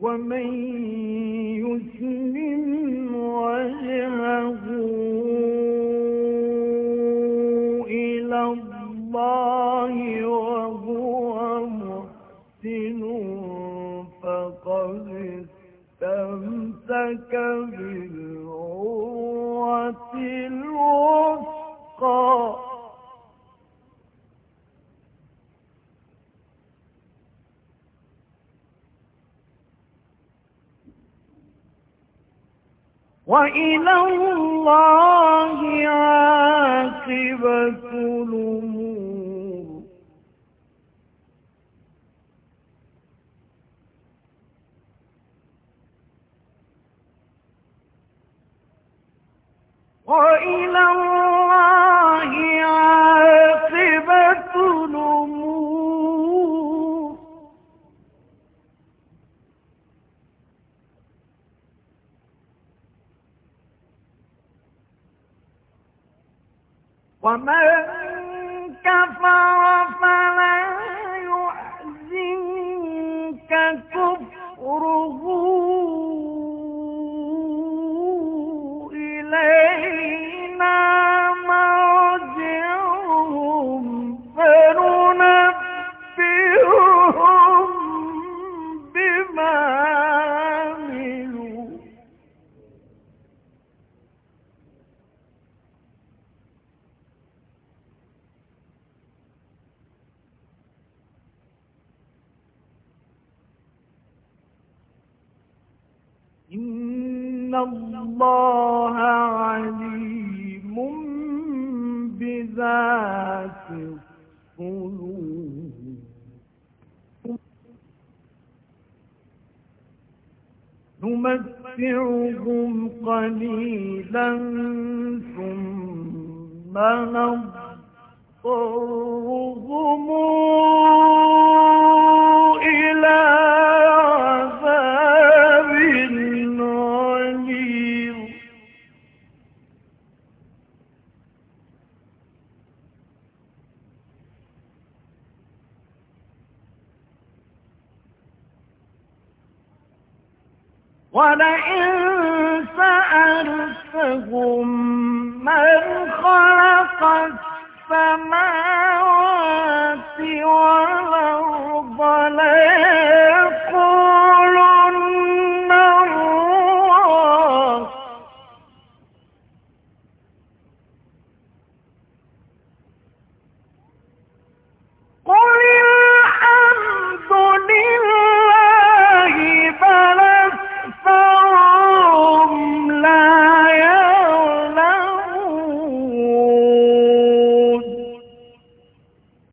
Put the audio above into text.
ومن وجهه إلى الله وهو محسن فقد استمسك بالعروة الوثقى. وإلى الله عاقبة الأمور. وإلى الله ومن كفر فلا إن الله عليم بذات الصدور. نمتعهم قليلا ثم نضطرهم ولئن سألتهم من خلق السماوات